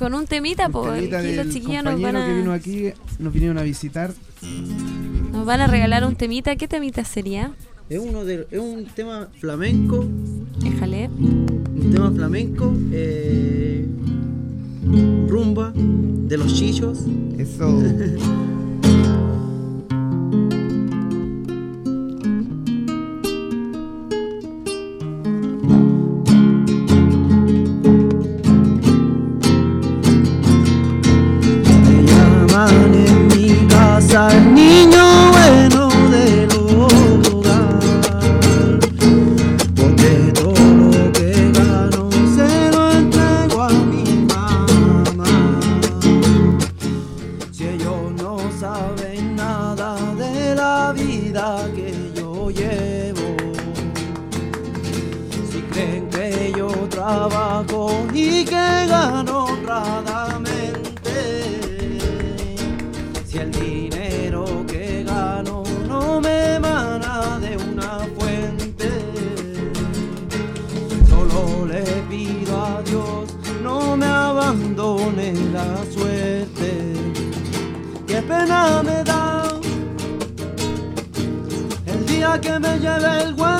Con un temita, Un pues. temita Aquí los chiquillos nos van, que vino a, aquí, nos vinieron a visitar. nos van a regalar un temita. ¿Qué temita sería? Es, uno de, es un tema flamenco, Déjale. un tema flamenco, eh, rumba de los chichos. Eso. Si creen que yo trabajo y que gano honradamente. Si el dinero que gano no me emana de una fuente. Solo le pido a Dios no me abandone la suerte. Qué pena me da día que me lleve el guante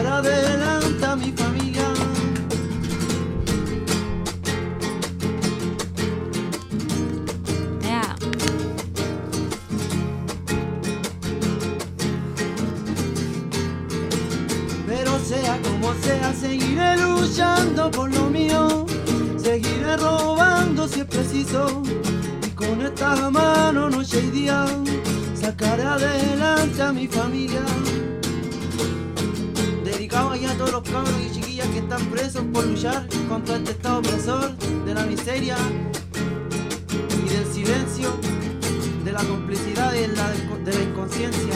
sacar adelante a mi familia. Pero sea como sea, seguiré luchando por lo mío. Seguiré robando si es preciso. Y con esta mano noche y día sacaré adelante a mi familia. Todos los cabros y chiquillas que están presos por luchar contra este estado opresor de la miseria y del silencio, de la complicidad y de la, de la inconsciencia.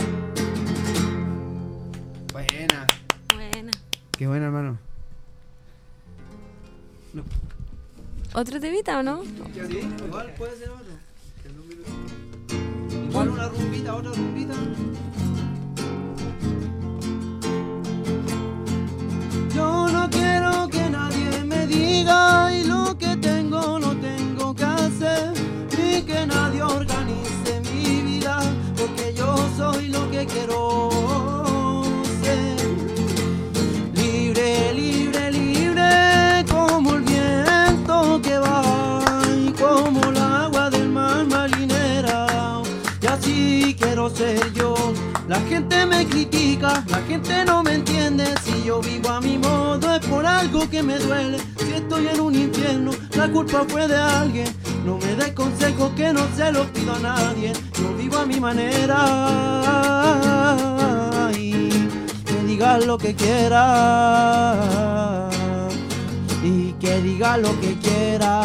Buena. Buena. Qué buena, hermano. ¿Otro temita o no? Sí, igual puede ser otro. Igual una rumbita, otra rumbita. Yo. La gente me critica, la gente no me entiende. Si yo vivo a mi modo es por algo que me duele. Si estoy en un infierno, la culpa fue de alguien. No me des consejos que no se los pido a nadie. Yo vivo a mi manera. Que digas lo que quiera. Y que diga lo que quiera.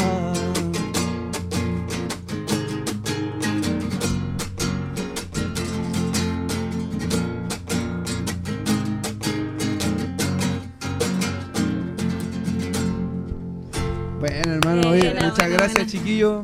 Bueno, hermano, oye, muchas gracias, chiquillos.